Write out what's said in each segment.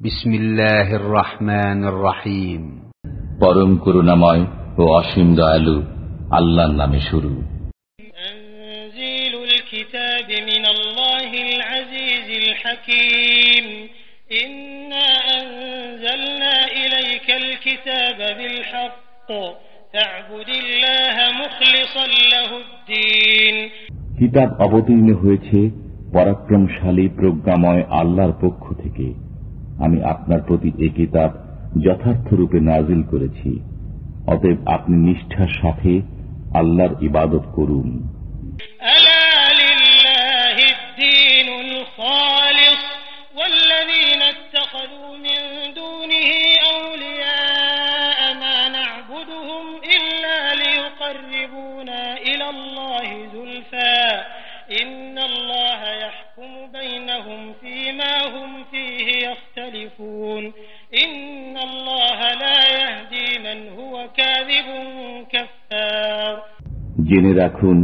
বিসমিল্লাহির রহমানির রহিম পরম করুণাময় ও অসীম দয়ালু আল্লাহর নামে শুরু। কিতাব অবতীর্ণ হয়েছে পরাক্রমশালী প্রজ্ঞাময় আল্লাহর পক্ষ থেকে। আমি আপনার প্রতি এ কিতাব যথার্থরূপে নাজিল করেছি। অতএব আপনি নিষ্ঠার সাথে আল্লাহর ইবাদত করুন। بينهم فيما هم فيه يختلفون إن الله لا يهدي من هو كاذب كفار জেনে রাখুন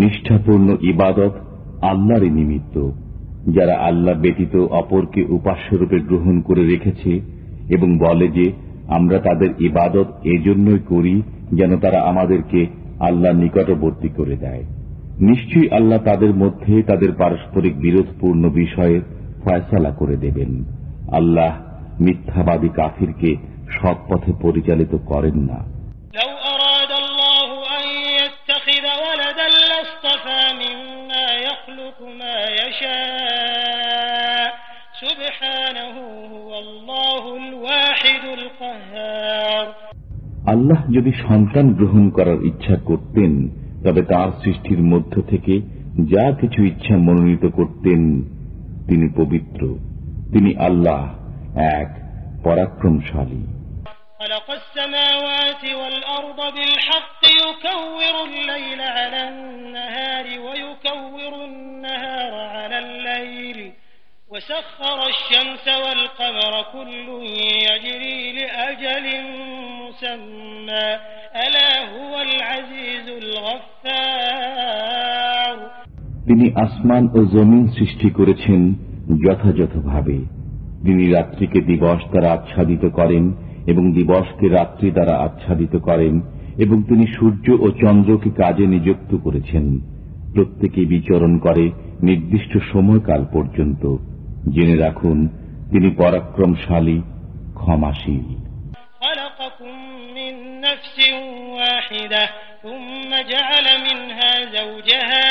নিষ্ঠাপূর্ণ ইবাদত আল্লাহরই নিমিত্ত যারা আল্লাহ ব্যতীত অপরকে উপাস্যরূপে গ্রহণ করে রেখেছে এবং বলে যে আমরা তাদের ইবাদত এজন্যই করি যেন তারা আমাদেরকে আল্লাহ নিকটবর্তী করে দেয় নিশ্চয়ই আল্লাহ তাদের মধ্যে তাদের পারস্পরিক বিরোধপূর্ণ বিষয়ে ফয়সালা করে দেবেন। আল্লাহ মিথ্যাবাদী কাফিরকে সৎ পথে পরিচালিত করেন না। আল্লাহ যদি সন্তান গ্রহণ করার ইচ্ছা করতেন তবে তার সৃষ্টির মধ্য থেকে যা কিছু ইচ্ছা মনোনীত করতেন তিনি পবিত্র তিনি আল্লাহ এক পরাক্রমশালী خلق السماوات والأرض بالحق يكور الليل على النهار ويكور النهار على الليل وسخر الشمس والقمر كل يجري لأجل مسمى আসমান ও জমিন সৃষ্টি করেছেন যথাযথভাবে তিনি রাত্রিকে দিবস দ্বারা আচ্ছাদিত করেন এবং দিবসকে রাত্রি দ্বারা আচ্ছাদিত করেন এবং তিনি সূর্য ও চন্দ্রকে কাজে নিযুক্ত করেছেন প্রত্যেকে বিচরণ করে নির্দিষ্ট সময়কাল পর্যন্ত জেনে রাখুন তিনি পরাক্রমশালী ক্ষমাশীল خلقكم من نفس واحدة ثم جعل منها زوجها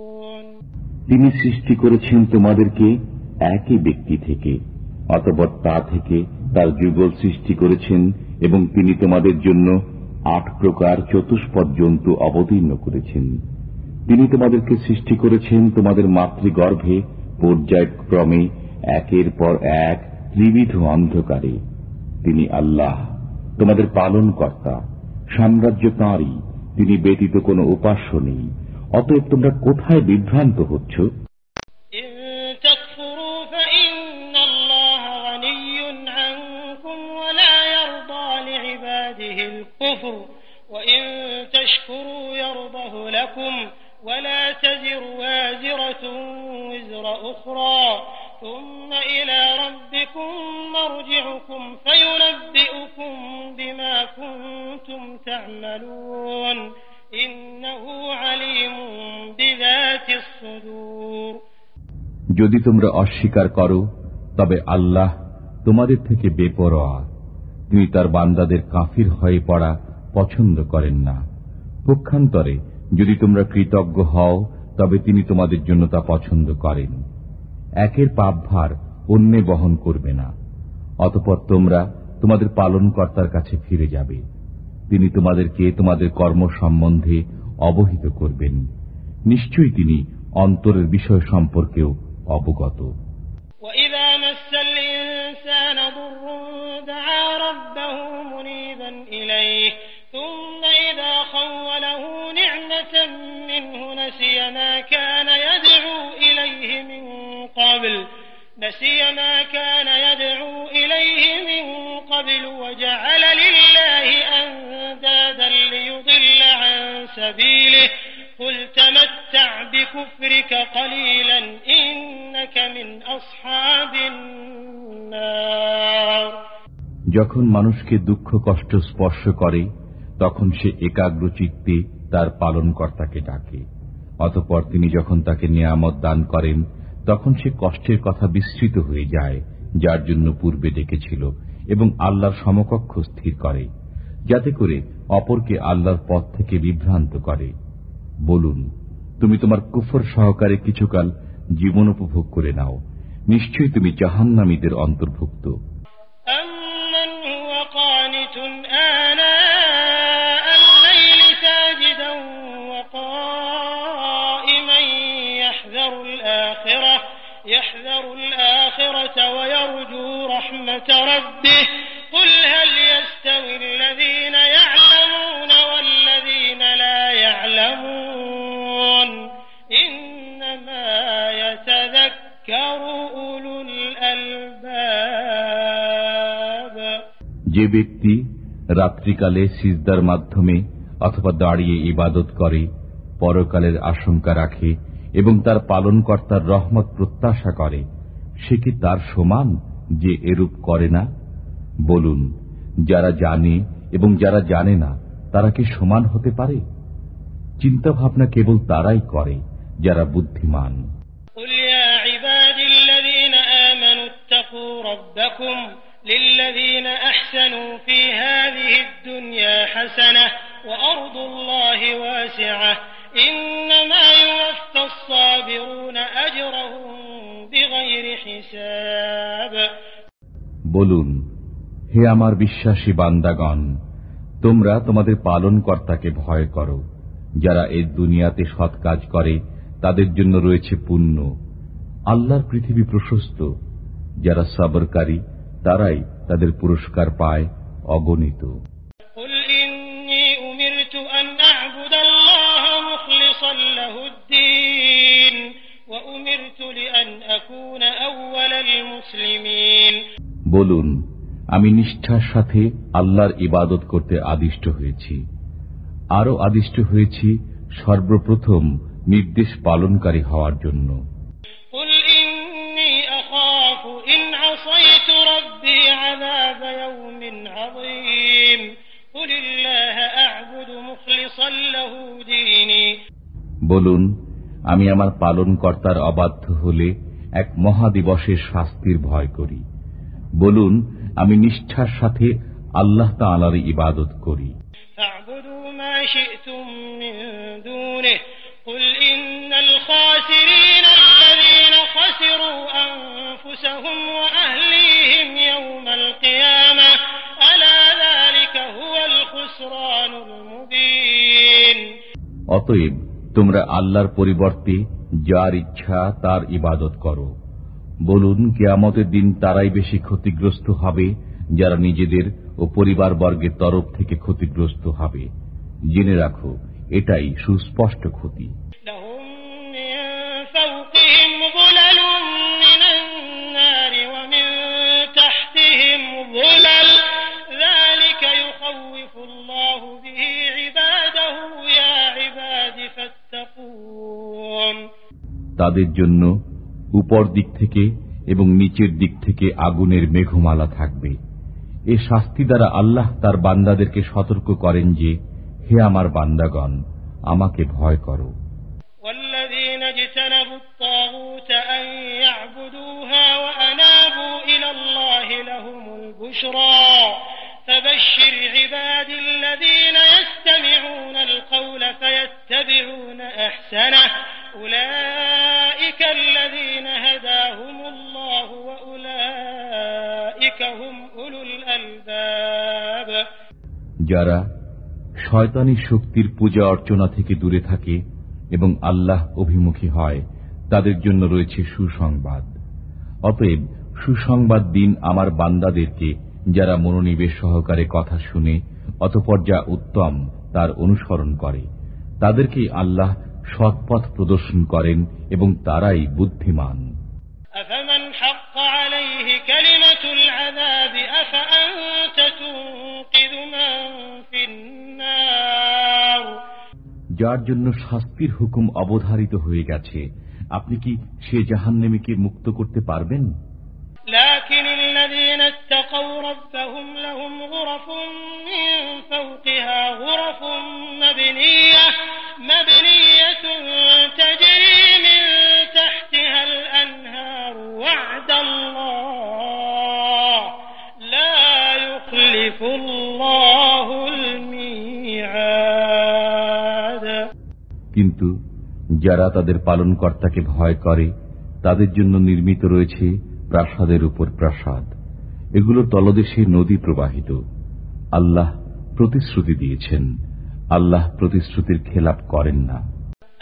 তিনি সৃষ্টি করেছেন তোমাদেরকে একই ব্যক্তি থেকে, অতপর তা থেকে তার যুগল সৃষ্টি করেছেন এবং তিনি তোমাদের জন্য আট প্রকার চতুষ্পদ জন্তু অবতীর্ণ করেছেন। তিনি তোমাদেরকে সৃষ্টি করেছেন তোমাদের মাতৃগর্ভে, পর্যায়ক্রমে, একের পর এক ত্রিবিধ অন্ধকারে। তিনি আল্লাহ, তোমাদের পালন কর্তা সাম্রাজ্য তাঁরই তিনি ব্যতীত কোনো উপাস্য নেই। অতএব তোমরা কোথায় বিভ্রান্ত হচ্ছ إن تكفروا فإن الله غني عنكم ولا يرضى لعباده الكفر وإن تشكروا يرضه لكم ولا تزر وازرة وزر أخرى ثم إلى ربكم مرجعكم فينبئكم بما كنتم تعملون যদি তোমরা অস্বীকার করো, তবে আল্লাহ তোমাদের থেকে বেপরোয়া। তিনি তার বান্দাদের কাফির হয়ে পড়া পছন্দ করেন না। পক্ষান্তরে, যদি তোমরা কৃতজ্ঞ হও, তবে তিনি তোমাদের জন্য তা পছন্দ করেন। একের পাপভার অন্যে বহন করবে না। অতপর তোমরা তোমাদের পালনকর্তার কাছে ফিরে যাবে। তিনি তোমাদেরকে তোমাদের কর্ম সম্বন্ধে অবহিত করবেন নিশ্চয়ই তিনি অন্তরের বিষয় সম্পর্কেও অবগত وإذا مس الإنسان ضر دعا ربه ربه منيبا إليه ثم إذا خوله نعمة منه نسي ما كان يدعو إليه من قبل نسي ما كان يدعو إليه من قبل وجعل لله أندادا ليضل عن سبيله قل تمتع بكفرك قليلا إنك من أصحاب النار যখন মানুষকে দুঃখ কষ্ট স্পর্শ করে তখন সে একাগ্র চিত্তে তার পালনকর্তাকে ডাকে অতপর তিনি যখন তাকে নিয়ামত দান করেন তখন সে কষ্টের কথা বিস্তৃত হয়ে যায়, যার জন্য পূর্বে ডেকেছিল এবং আল্লাহর সমকক্ষ স্থির করে, যাতে করে অপরকে আল্লাহর পথ থেকে বিভ্রান্ত করে। বলুন, তুমি তোমার কুফর সহকারে কিছুকাল জীবন উপভোগ করে নাও। নিশ্চয়ই তুমি জাহান্নামীদের অন্তর্ভুক্ত। رحمة ربه قل هل يستوي الذين يعلمون والذين لا يعلمون إنما يتذكر أولو الألباب যে ব্যক্তি রাত্রিকালে সিজদার মাধ্যমে অথবা দাঁড়িয়ে ইবাদত করে পরকালের আশঙ্কা রাখে এবং তার পালনকর্তার রহমত প্রত্যাশা করে সে কি তার সমান যে এরূপ করে না বলুন যারা জানে এবং যারা জানে না তারা কি সমান হতে পারে চিন্তাভাবনা কেবল তারাই করে যারা বুদ্ধিমান قل يا عبادي الذين آمنوا اتقوا ربكم للذين أحسنوا في هذه الدنيا حسنة وأرض الله واسعة বলুন, হে আমার বিশ্বাসী বান্দাগণ, তোমরা তোমাদের পালনকর্তাকে ভয় করো। যারা এই দুনিয়াতে সৎ কাজ করে, তাদের জন্য রয়েছে পুণ্য। আল্লাহর পৃথিবী প্রশস্ত। যারা সাবরকারী, তারাই তাদের পুরস্কার পায় অগণিত। বলুন আমি নিষ্ঠার সাথে আল্লাহর ইবাদত করতে আদিষ্ট হয়েছি। আরও আদিষ্ট হয়েছি সর্বপ্রথম নির্দেশ পালনকারী হওয়ার জন্য। বলুন আমি আমার পালন কর্তার অবাধ্য হলে এক মহাদিবসের শাস্তির ভয় করি। বলুন আমি নিষ্ঠার সাথে আল্লাহ তালার ইবাদত করি। অতএব তোমরা আল্লাহর পরিবর্তে যার ইচ্ছা তার ইবাদত করো। বলুন কেয়ামতের দিন তারাই বেশি ক্ষতিগ্রস্ত হবে যারা নিজেদের ও পরিবার বর্গের তরফ থেকে ক্ষতিগ্রস্ত হবে। জেনে রাখো এটাই সুস্পষ্ট ক্ষতি। তাদের জন্য উপর দিক থেকে এবং নিচের দিক থেকে আগুনের মেঘমালা থাকবে এ শাস্তি দ্বারা আল্লাহ তার বান্দাদেরকে সতর্ক করেন যে হে আমার বান্দাগণ আমাকে ভয় করো والذين اجتنبوا الطاغوت أن يعبدوها وأنابوا إلى الله لهم البشرى فبشر عبادي الذين يستمعون القول فيتبعون أحسنه أولئك الذين هداهم الله وأولئك هم أولو الألباب যারা শয়তানি শক্তির পূজা অর্চনা থেকে দূরে থাকে এবং আল্লাহ অভিমুখী হয় তাদের জন্য রয়েছে সুসংবাদ অতএব সুসংবাদ দিন আমার বান্দাদেরকে যারা মনোনিবেশ সহকারে কথা শুনে অতপর যা উত্তম তার অনুসরণ করে তাদেরকেই আল্লাহ সৎপথ প্রদর্শন করেন এবং তারাই বুদ্ধিমান أفمن حق عليه كلمة العذاب أفأنت تنقذ من في النار যার জন্য শাস্তির হুকুম অবধারিত হয়ে গেছে আপনি কি সে জাহান্নামীকে মুক্ত করতে পারবেন কিন্তু যারা তাদের পালনকর্তাকে ভয় করে তাদের জন্য নির্মিত রয়েছে প্রাসাদের উপর প্রাসাদ এগুলো তলদেশে নদী প্রবাহিত আল্লাহ প্রতিশ্রুতি দিয়েছেন আল্লাহ প্রতিশ্রুতির খেলাপ করেন না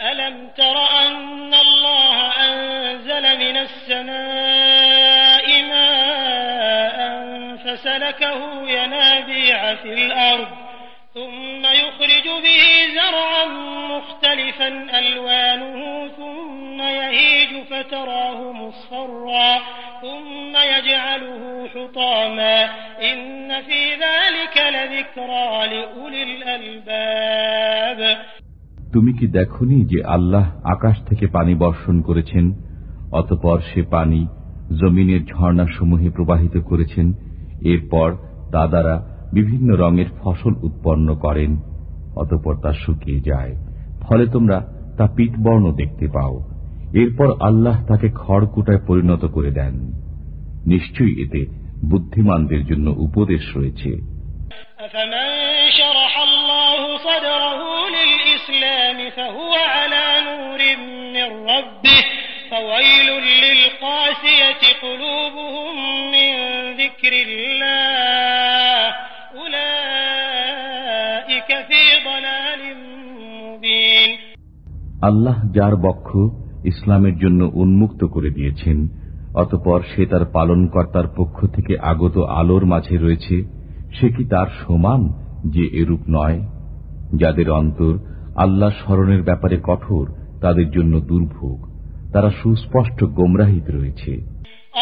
ألم تر أن الله أنزل من السماء ماء فسلكه ينابيع في الأرض ثم يخرج به زرعا مختلفا ألوانه ثم يهيج فتراه مصفرا ثم يجعله حطاما إن في ذلك لذكرى لأولي الألباب তুমি কি দেখনি যে আল্লাহ আকাশ থেকে পানি বর্ষণ করেছেন অতপর সে পানি জমিনের ঝর্ণাসমূহে প্রবাহিত করেছেন এরপর তা দ্বারা বিভিন্ন রঙের ফসল উৎপন্ন করেন অতপর তা শুকিয়ে যায় ফলে তোমরা তা পিতবর্ণ দেখতে পাও এরপর আল্লাহ তাকে খড়কুটায় পরিণত করে দেন নিশ্চয়ই এতে বুদ্ধিমানদের জন্য উপদেশ রয়েছে أفمن شرح الله صدره للإسلام فهو على نور من ربه فويل للقاسية قلوبهم من ذكر الله আল্লাহ যার বক্ষ ইসলামের জন্য উন্মুক্ত করে দিয়েছেন অতপর সে তার পালনকর্তার পক্ষ থেকে আগত আলোর মাঝে রয়েছে সে কি তার সমান যে এরূপ নয় যাদের অন্তর আল্লাহ স্মরণের ব্যাপারে কঠোর তাদের জন্য দুর্ভোগ তারা সুস্পষ্ট গোমরাহিত রয়েছে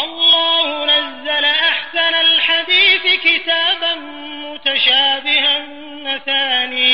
الله نزل أحسن الحديث كتابا متشابها مثاني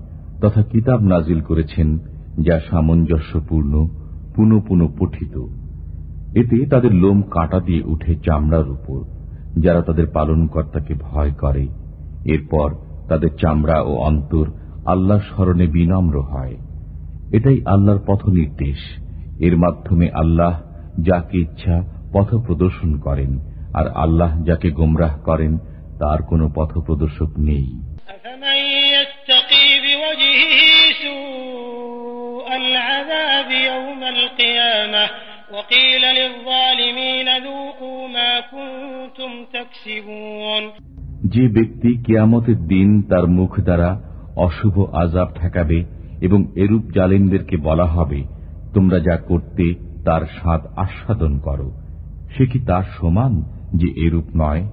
তথা কিতাব নাজিল করেছেন, যা সামঞ্জস্যপূর্ণ পুনঃ পুনঃ পঠিত এতে তাদের লোম কাটা দিয়ে উঠে চামড়ার উপর, যারা তাদের পালনকর্তাকে ভয় করে। এরপর তাদের চামড়া ও অন্তর আল্লাহ স্মরণে বিনম্র হয়। এটাই আল্লাহর পথ নির্দেশ এর মাধ্যমে আল্লাহ যাকে ইচ্ছা পথ প্রদর্শন করেন, আর আল্লাহ যাকে গোমরাহ করেন, তার কোনো পথ প্রদর্শক নেই। القيامة وقيل للظالمين ذوقوا ما كنتم تكسبون যে ব্যক্তি কেয়ামতের দিন তার মুখ দ্বারা অশুভ আজাব ঠেকাবে এবং এরূপ জালেমদেরকে বলা হবে তোমরা যা করতে তার স্বাদ আস্বাদন করো সে কি তার সমান যে এরূপ নয়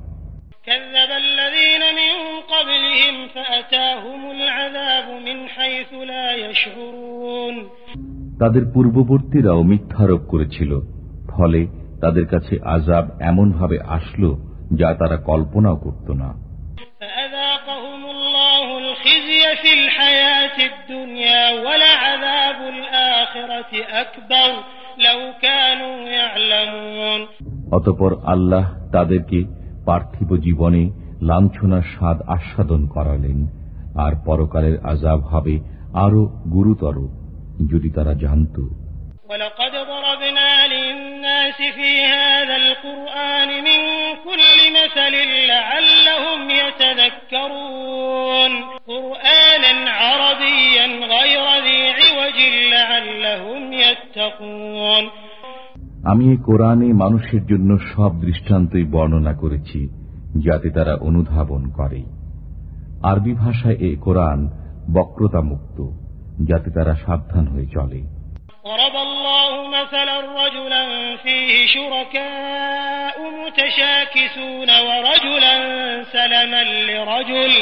كذب الذين من قبلهم فأتاهم العذاب من حيث لا يشعرون তাদের পূর্ববর্তীরাও মিথ্যারোপ করেছিল ফলে তাদের কাছে আজাব এমনভাবে আসল যা তারা কল্পনাও করত না। অতপর আল্লাহ তাদেরকে পার্থিব জীবনে লাঞ্ছনার স্বাদ আস্বাদন করালেন আর পরকালের আজাব হবে আরও গুরুতর। যদি তারা জানত ولقد ضربنا للناس الناس في هذا القرآن من كل مثل لعلهم يتذكرون قرآنا عربيا غير ذي عوج لعلهم يتقون আমি এই কোরআনে মানুষের জন্য সব দৃষ্টান্তই বর্ণনা করেছি যাতে তারা অনুধাবন করে আরবি ভাষায় এ কোরআন বক্রতা মুক্ত যাতে তারা সাবধান হয়ে চলে ضرب الله مثلا رجلا فيه شركاء متشاكسون ورجلا سلما لرجل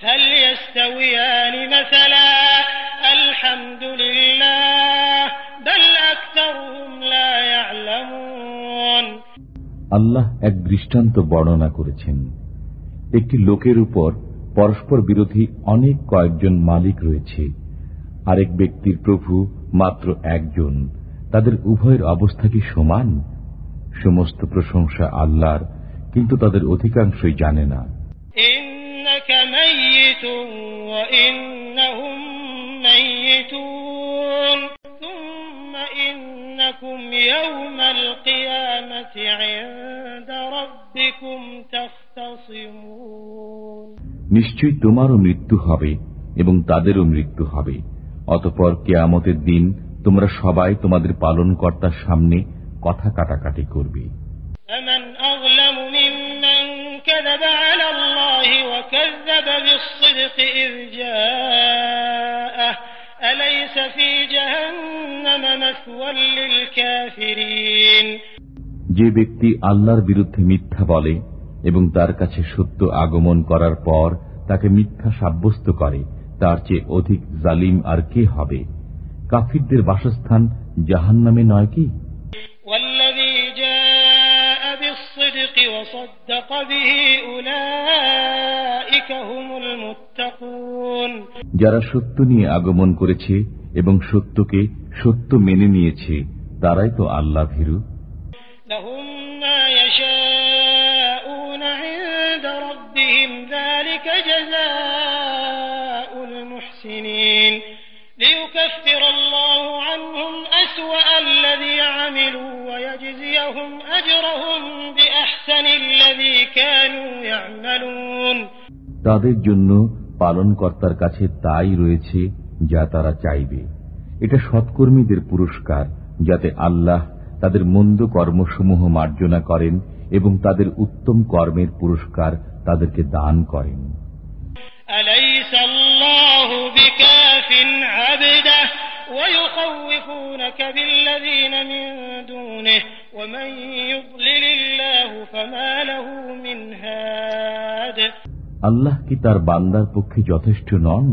هل يستويان مثلا الحمد لله بل أكثرهم لا يعلمون আল্লাহ এক দৃষ্টান্ত বর্ণনা করেছেন একটি লোকের উপর পরস্পর বিরোধী অনেক কয়েকজন মালিক রয়েছে আরেক ব্যক্তির প্রভু মাত্র একজন। তাদের উভয়ের অবস্থা কি সমান? সমস্ত প্রশংসা আল্লাহর কিন্তু তাদের অধিকাংশই জানে না। নিশ্চয়ই তোমারও মৃত্যু হবে এবং তাদেরও মৃত্যু হবে। অতপর কেয়ামতের দিন তোমরা সবাই তোমাদের পালনকর্তার সামনে কথা কাটাকাটি করবে। যে ব্যক্তি আল্লাহর বিরুদ্ধে মিথ্যা বলে এবং তার কাছে সত্য আগমন করার পর তাকে মিথ্যা সাব্যস্ত করে তার চেয়ে অধিক জালিম আর কে হবে? কাফিরদের বাসস্থান জাহান নামে নয় কি? যারা সত্য নিয়ে আগমন করেছে এবং সত্যকে সত্য মেনে নিয়েছে তারাই তো আল্লাহ ভীরু। أسوأ الذي عملوا ويجزيهم أجرهم بأحسن الذي كانوا يعملون তাদের জন্য পালনকর্তার কাছে তাই রয়েছে যা তারা চাইবে এটা সৎকর্মীদের পুরস্কার যাতে আল্লাহ তাদের মন্দ কর্মসমূহ মার্জনা করেন এবং তাদের উত্তম কর্মের পুরস্কার তাদেরকে দান করেন أليس الله بكاف عبده ويخوفونك بالذين من دونه ومن يضلل الله فما له من هاد আল্লাহ কি তার বান্দার পক্ষে যথেষ্ট নন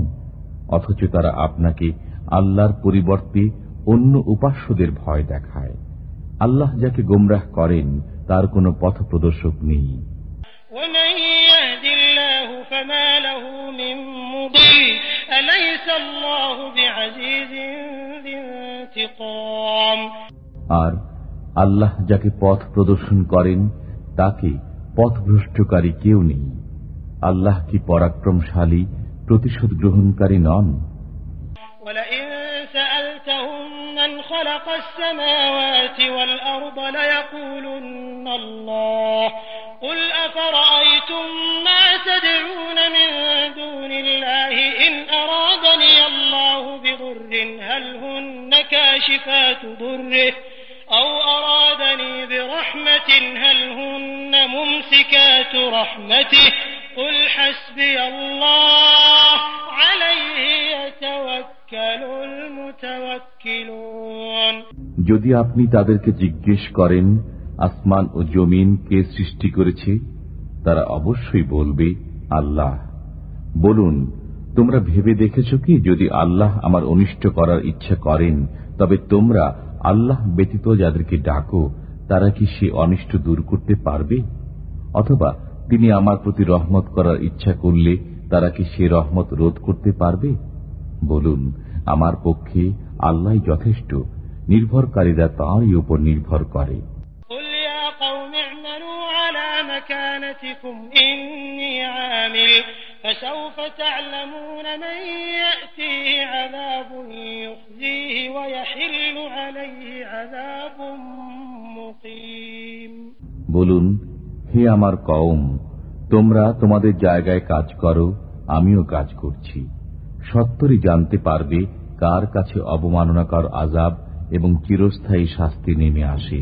অথচ তারা আপনাকে আল্লাহর পরিবর্তে অন্য উপাস্যদের ভয় দেখায় আল্লাহ যাকে গোমরাহ করেন তার কোনো পথ প্রদর্শক নেই ومن يهد الله فما له من مضل أليس الله بعزيز ذي انتقام আর আল্লাহ যাকে পথ প্রদর্শন করেন তাকে পথভ্রষ্টকারী কেউ নেই আল্লাহ কি পরাক্রমশালী প্রতিশোধ গ্রহণকারী নন ولئن سألتهم من خلق السماوات والأرض ليقولن الله قل أفرأيتم ما تدعون من دون الله إن أرادني الله بضر هل هن كاشفات ضره أو أرادني برحمة هل هن ممسكات رحمته قل حسبي الله عليه يتوكل المتوكلون যদি আপনি তাদেরকে জিজ্ঞেস করেন আসমান ও জমিন কে সৃষ্টি করেছে, তারা অবশ্যই বলবে, আল্লাহ। বলুন, তোমরা ভেবে দেখেছ কি, যদি আল্লাহ আমার অনিষ্ট করার ইচ্ছা করেন, তবে তোমরা আল্লাহ ব্যতীত যাদেরকে ডাকো, তারা কি সে অনিষ্ট দূর করতে পারবে? অথবা তিনি আমার প্রতি রহমত করার ইচ্ছা করলে তারা কি সে রহমত রোধ করতে পারবে? বলুন, আমার পক্ষে আল্লাহ যথেষ্ট, নির্ভরকারীরা তাঁরই উপর নির্ভর করে। مكانتكم إني عامل فسوف تعلمون من يأتيه عذاب يخزيه ويحل عليه عذاب مقيم হে আমার কওম তোমরা তোমাদের জায়গায় কাজ করো আমিও কাজ করছি সত্তরই জানতে পারবে কার কাছে অবমাননাকর আজাব এবং চিরস্থায়ী শাস্তি নেমে আসে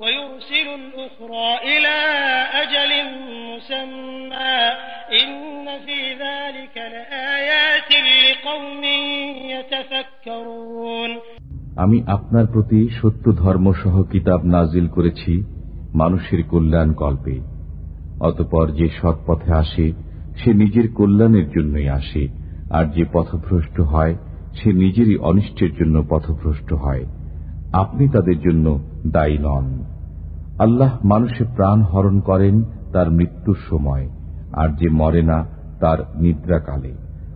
ويرسل الأخرى إلى أجل مسمى إن في ذلك لآيات لقوم يتفكرون আমি আপনার প্রতি সত্য ধর্মসহ কিতাব নাজিল করেছি মানুষের কল্যাণ কল্পে অতপর যে সৎ পথে আসে সে নিজের কল্যাণের জন্যই আসে আর যে পথভ্রষ্ট হয় সে নিজেরই অনিষ্টের জন্য পথভ্রষ্ট হয় আপনি তাদের জন্য দায়ী নন আল্লাহ মানুষের প্রাণ হরণ করেন তার মৃত্যুর সময়, আর যে মরে না, তার নিদ্রাকালে।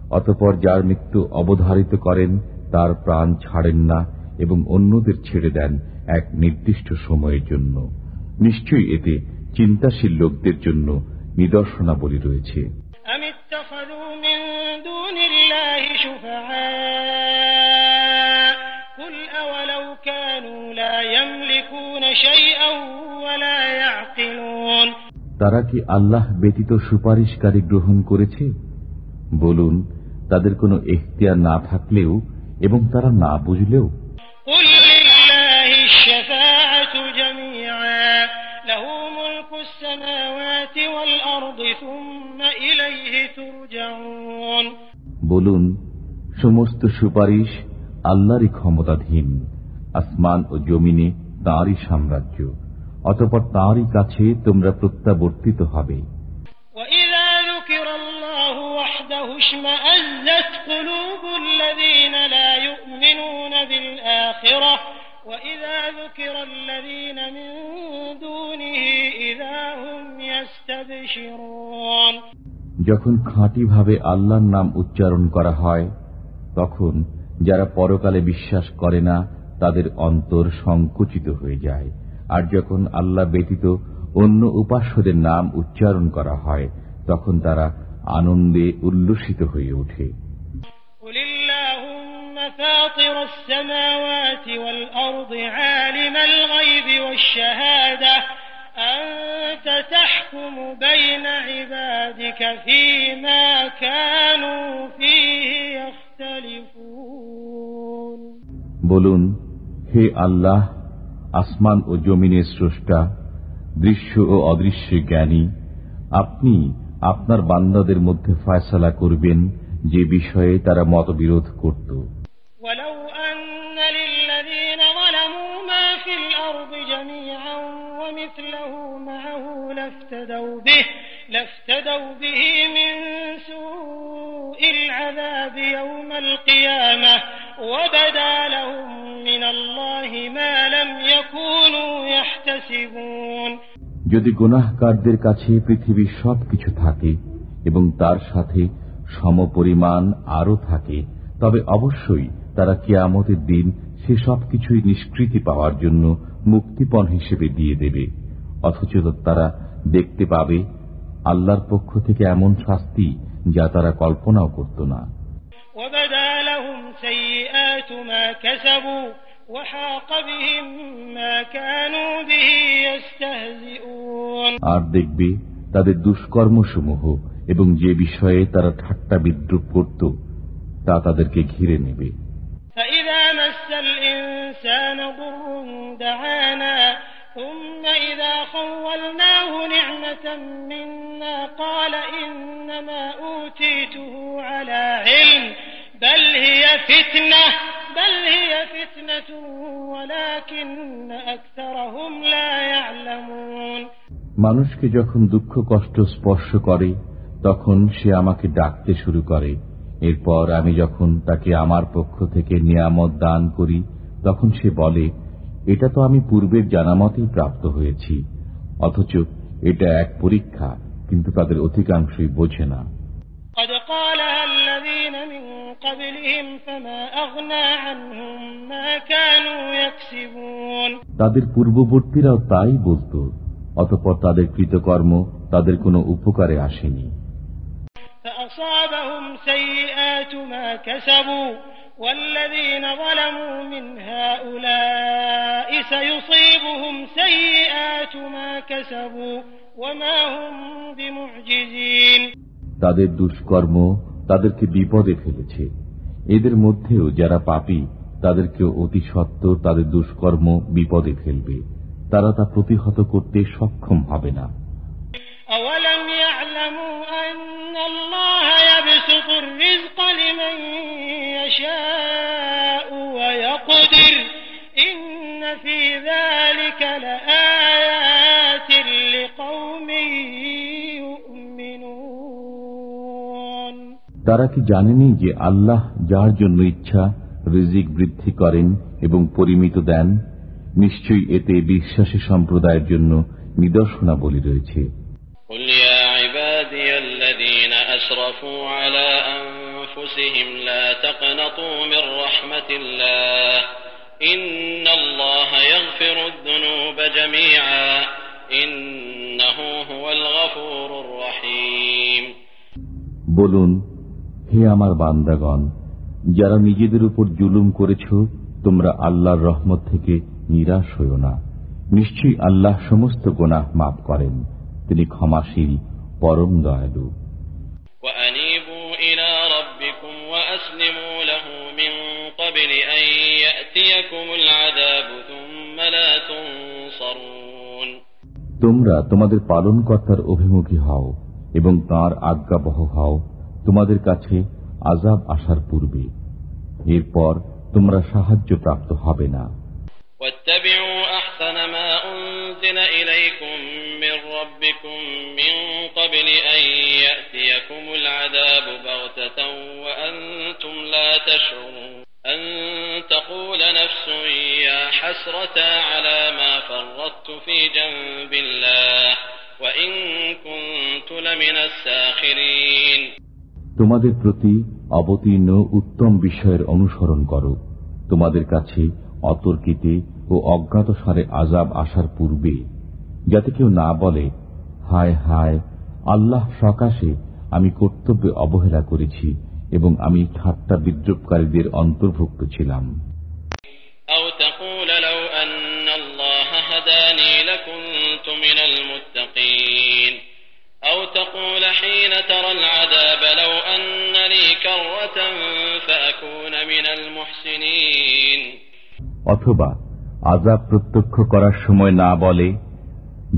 অতপর যার মৃত্যু অবধারিত করেন, তার প্রাণ ছাড়েন না এবং অন্যদের ছেড়ে দেন এক নির্দিষ্ট সময়ের জন্য। নিশ্চয়ই এতে চিন্তাশীল লোকদের জন্য নিদর্শনাবলী রয়েছে। أم তারা কি আল্লাহ ব্যতীত সুপারিশকারী গ্রহণ করেছে? বলুন তাদের কোনো এখতিয়ার না থাকলেও এবং তারা না বুঝলেও। বলুন সমস্ত সুপারিশ আল্লাহরই ক্ষমতাধীন। আসমান ও জমিনে তারই সাম্রাজ্য অতপর তারই কাছে তোমরা প্রত্যাবর্তিত হবে। যখন খাঁটিভাবে আল্লাহর নাম উচ্চারণ করা হয় তখন যারা পরকালে বিশ্বাস করে না তাদের অন্তর সংকুচিত হয়ে যায় আর যখন আল্লাহ ব্যতীত অন্য উপাস্যদের নাম উচ্চারণ করা হয় তখন তারা আনন্দে উল্লসিত হয়ে ওঠে قل اللهم فاطر السماوات والأرض عالم الغيب والشهادة أنت تحكم بين عبادك فيما كانوا فيه يختلفون বলুন হে আল্লাহ আসমান ও জমিনের স্রষ্টা দৃশ্য ও অদৃশ্য জ্ঞানী আপনি আপনার বান্দাদের মধ্যে ফয়সালা করবেন যে বিষয়ে তারা মতবিরোধ করত ولو أن للذين ظلموا ما في الأرض جميعا ومثله معه لافتدوا به لافتدوا به من سوء العذاب يوم القيامة وبدا لهم من الله ما لم يكونوا يحتسبون যদি গুনাহকারদের কাছে পৃথিবীর সব কিছু থাকে এবং তার সাথে সমপরিমাণ আরও থাকে তবে অবশ্যই তারা কিয়ামতের দিন সে সব কিছুই নিষ্কৃতি পাওয়ার জন্য মুক্তিপণ হিসেবে দিয়ে দেবে অথচ তারা দেখতে পাবে আল্লাহর পক্ষ থেকে এমন শাস্তি যা তারা কল্পনাও করত না وبدا لهم سيئات ما كسبوا وحاق بهم ما كانوا به يستهزئون আর দেখবে তাদের দুষ্কর্মসমূহ এবং যে বিষয়ে তারা ঠাট্টা বিদ্রুপ করত তা তাদেরকে ঘিরে নেবে فإذا مس الإنسان ضر دعانا ثم إذا خولناه نعمة منا قال إنما أوتيته على علم بل هي فتنة بل هي فتنة ولكن أكثرهم لا يعلمون মানুষকে যখন দুঃখ কষ্ট স্পর্শ করে তখন সে আমাকে ডাকতে শুরু করে এরপর আমি যখন তাকে আমার পক্ষ থেকে নিয়ামত দান করি তখন সে বলে এটা তো আমি পূর্বের জানামতেই প্রাপ্ত হয়েছি অথচ এটা এক পরীক্ষা কিন্তু তাদের অধিকাংশই বোঝে না قد قالها الذين من قبلهم فما أغنى عنهم ما كانوا يكسبون তাদের পূর্ববর্তীরাও তাই বলত অতপর তাদের কৃতকর্ম তাদের কোনো উপকারে আসেনি فأصابهم سيئات ما كسبوا والذين ظلموا من هؤلاء سيصيبهم سيئات ما كسبوا وما هم بمعجزين তাদের দুষ্কর্ম তাদেরকে বিপদে ফেলেছে এদের মধ্যেও যারা পাপী তাদেরকেও অতি সত্ত্বর তাদের দুষ্কর্ম বিপদে ফেলবে তারা তা প্রতিহত করতে সক্ষম হবে না أولم يعلموا أن الله يبسط الرزق لمن يشاء ويقدر إن في ذلك لآيات তারা কি জানেনি যে আল্লাহ যার জন্য ইচ্ছা রিজিক বৃদ্ধি করেন এবং পরিমিত দেন? নিশ্চয়ই এতে বিশ্বাসী সম্প্রদায়ের জন্য নিদর্শনাবলী রয়েছে। বলুন হে আমার বান্দাগণ যারা নিজেদের উপর জুলুম করেছ তোমরা আল্লাহর রহমত থেকে নিরাশ হইও না। নিশ্চয়ই আল্লাহ সমস্ত গোনাহ মাফ করেন। তিনি ক্ষমাশীল পরম দয়ালু। তোমরা তোমাদের পালনকর্তার অভিমুখী হও এবং তার আজ্ঞাবহ হও। তোমাদের কাছে আজাব আসার পূর্বে এরপর তোমরা সাহায্য প্রাপ্ত হবে না واتبعوا أحسن ما أنزل إليكم من ربكم من قبل أن يأتيكم العذاب بغتة وأنتم لا تشعرون أن تقول نفس يا حسرة على ما فرطت في جنب الله وإن كنت لمن الساخرين তোমাদের প্রতি অবতীর্ণ উত্তম বিষয়ের অনুসরণ করো। তোমাদের কাছে অতর্কিতে ও অজ্ঞাত সারে আজাব আসার পূর্বে, যাতে কেউ না বলে, হায় হায়, আল্লাহ সকাশে আমি কর্তব্যে অবহেলা করেছি এবং আমি ঠাট্টা বিদ্রুপকারীদের অন্তর্ভুক্ত ছিলাম। أو تقول حين ترى العذاب لو أن لي كرة فأكون من المحسنين অথবা আজাব প্রত্যক্ষ করার সময় না বলে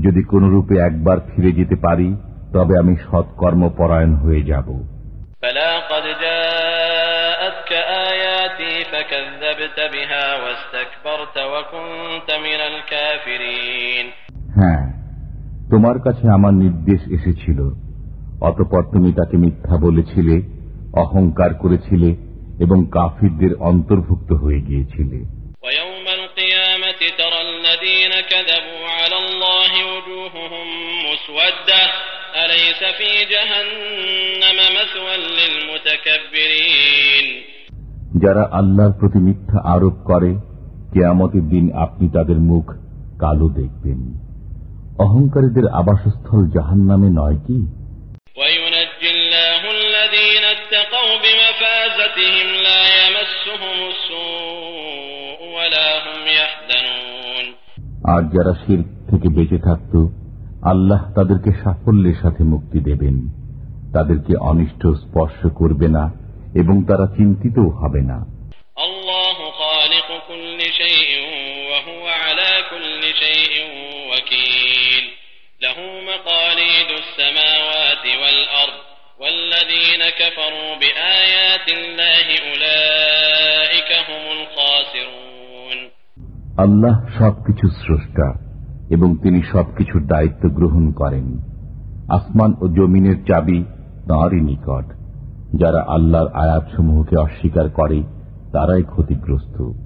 যদি কোনরূপে একবার ফিরে যেতে পারি তবে আমি সৎকর্ম পরায়ণ হয়ে যাব بلى قد جاءتك آياتي فكذبت بها واستكبرت وكنت من الكافرين হ্যাঁ তোমার কাছে আমার নির্দেশ এসেছিল। অতপর তুমি তাকে মিথ্যা বলেছিলে অহংকার করেছিলে এবং কাফিরদের অন্তর্ভুক্ত হয়ে গিয়েছিলে। যারা আল্লাহর প্রতি মিথ্যা আরোপ করে কেয়ামতের দিন আপনি তাদের মুখ কালো দেখবেন। অহংকারীদের আবাসস্থল জাহান নামে নয় কি? আর যারা শির থেকে বেঁচে থাকত আল্লাহ তাদেরকে সাফল্যের সাথে মুক্তি দেবেন। তাদেরকে অনিষ্ট স্পর্শ করবে না এবং তারা চিন্তিতও হবে না। আল্লাহ সবকিছু স্রষ্টা এবং তিনি সবকিছুর দায়িত্ব গ্রহণ করেন। আসমান ও জমিনের চাবি তাঁরই নিকট। যারা আল্লাহর আয়াতসমূহকে অস্বীকার করে, তারাই ক্ষতিগ্রস্ত।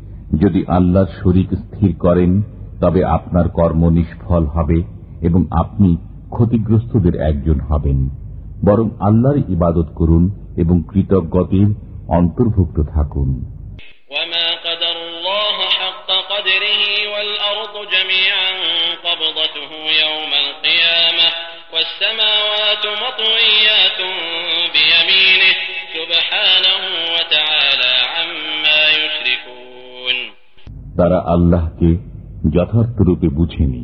যদি আল্লাহর শরিক স্থির করেন তবে আপনার কর্ম নিষ্ফল হবে এবং আপনি ক্ষতিগ্রস্তদের একজন হবেন বরং আল্লাহর ইবাদত করুন এবং কৃতজ্ঞতির অন্তর্ভুক্ত থাকুন وما قدر الله حق قدره والأرض جميعا قبضته يوم القيامة والسماوات مطويات بيمينه سبحانه وتعالى তারা আল্লাহকে যথার্থরূপে বুঝেনি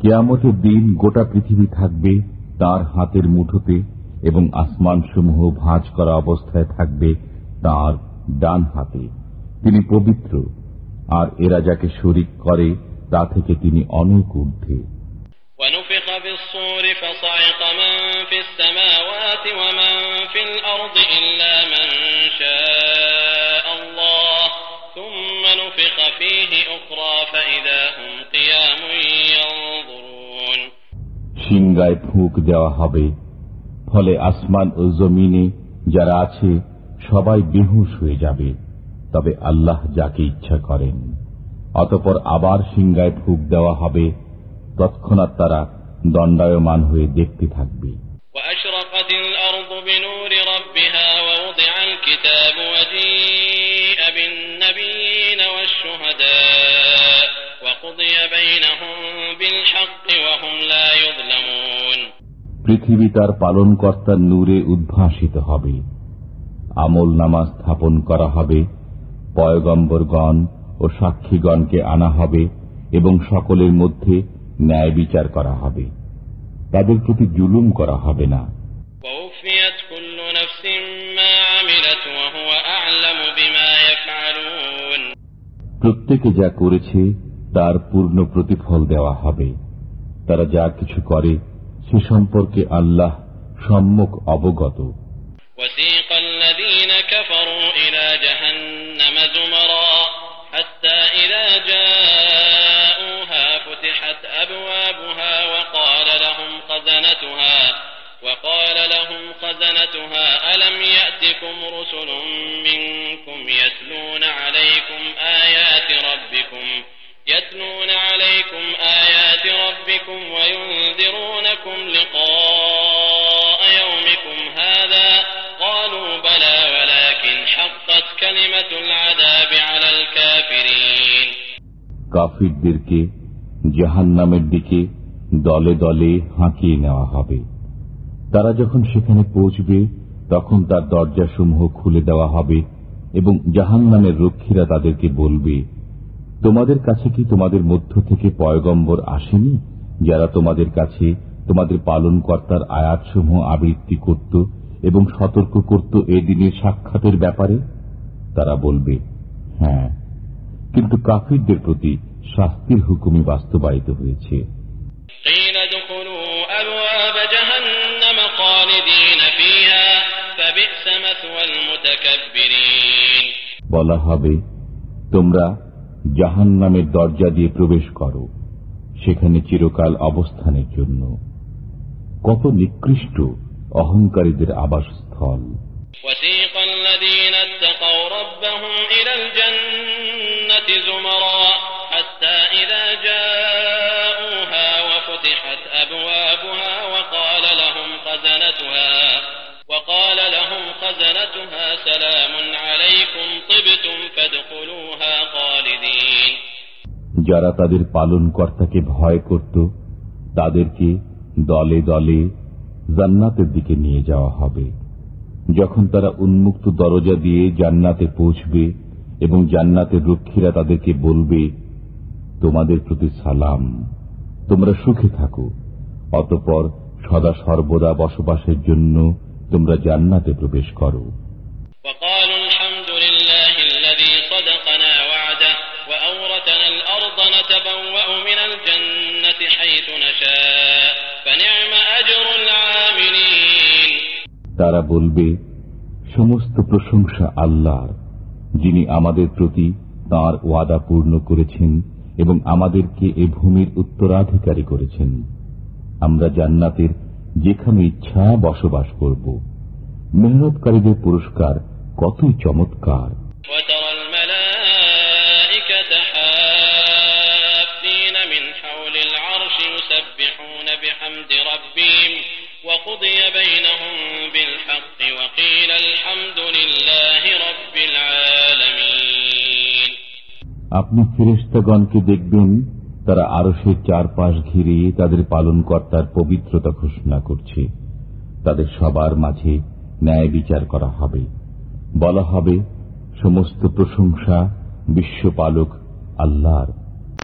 কেয়ামতের দিন গোটা পৃথিবী থাকবে তার হাতের মুঠোতে এবং আসমানসমূহ ভাঁজ করা অবস্থায় থাকবে তার ডান হাতে তিনি পবিত্র আর এরা যাকে শরিক করে তা থেকে তিনি অনেক ঊর্ধ্বে ونفخ في الصور فصعق من في السماوات ومن في الأرض إلا فيه أخرى فإذا هم قيام ينظرون সিংগায় ফুঁক দেওয়া হবে ফলে আসমান ও জমিনে যারা আছে সবাই বেহুশ হয়ে যাবে তবে আল্লাহ যাকে ইচ্ছা করেন অতপর আবার সিংগায় ফুঁক দেওয়া হবে তৎক্ষণাৎ তারা দণ্ডায়মান হয়ে দেখতে থাকবে পৃথিবী তার পালন কর্তার নূরে উদ্ভাসিত হবে। আমল নামা স্থাপন করা হবে। পয়গম্বরগণ ও সাক্ষীগণকে আনা হবে এবং সকলের মধ্যে ন্যায় বিচার করা হবে। তাদের প্রতি জুলুম করা হবে না। প্রত্যেকে যা করেছে তার পূর্ণ প্রতিফল দেওয়া হবে। তারা যা কিছু করে সে সম্পর্কে আল্লাহ সম্মুখ অবগত وسيق الذين كفروا إلى جهنم زمرا حتى إذا جاءوها فتحت أبوابها وقال لهم خزنتها وقال لهم خزنتها ألم يأتكم رسل منكم يتلون عليكم آيات ربكم يتلون عليكم آيات ربكم وينذرونكم لقاء يومكم هذا قالوا بلى ولكن حقت كلمة العذاب على الكافرين কাফিরদেরকে জাহান নামের দিকে দলে দলে হাঁকিয়ে নেওয়া হবে তারা যখন সেখানে পৌঁছবে তখন তার দরজাসমূহ খুলে দেওয়া হবে এবং জাহান নামের রক্ষীরা তাদেরকে বলবে তোমাদের কাছে কি তোমাদের মধ্য থেকে পয়গম্বর আসেনি যারা তোমাদের কাছে তোমাদের পালন কর্তার আয়াতসমূহ আবৃত্তি করত এবং সতর্ক করত এ দিনের সাক্ষাতের ব্যাপারে? তারা বলবে হ্যাঁ। কিন্তু কাফিরদের প্রতি শাস্তির হুকুমই বাস্তবায়িত হয়েছে। বলা হবে তোমরা জাহান নামের দরজা দিয়ে প্রবেশ করো সেখানে চিরকাল অবস্থানের জন্য কত নিকৃষ্ট অহংকারীদের আবাসস্থল وسيق الذين اتقوا ربهم إلى الجنة زمرا حتى إذا جاءوها وفتحت أبوابها وقال لهم خزنتها وقال لهم خزنتها سلام যারা তাদের পালন কর্তাকে ভয় করত, তাদেরকে দলে দলে জান্নাতের দিকে নিয়ে যাওয়া হবে। যখন তারা উন্মুক্ত দরজা দিয়ে জান্নাতে পৌঁছবে এবং জান্নাতের রক্ষীরা তাদেরকে বলবে, তোমাদের প্রতি সালাম। তোমরা সুখে থাকো। অতপর সদা সর্বদা বসবাসের জন্য তোমরা জান্নাতে প্রবেশ করো। তারা বলবে, সমস্ত প্রশংসা আল্লাহর, যিনি আমাদের প্রতি তার ওয়াদা পূর্ণ করেছেন এবং আমাদেরকে এ ভূমির উত্তরাধিকারী করেছেন। আমরা জান্নাতের যেখানে ইচ্ছা বসবাস করব। মেহনতকারীদের পুরস্কার কতই চমৎকার! আপনি ফেরেস্তাগণকে দেখবেন, তারা আরসের চারপাশ ঘিরে তাদের পালনকর্তার পবিত্রতা ঘোষণা করছে। তাদের সবার মাঝে ন্যায় বিচার করা হবে। বলা হবে, সমস্ত প্রশংসা বিশ্বপালক আল্লাহর।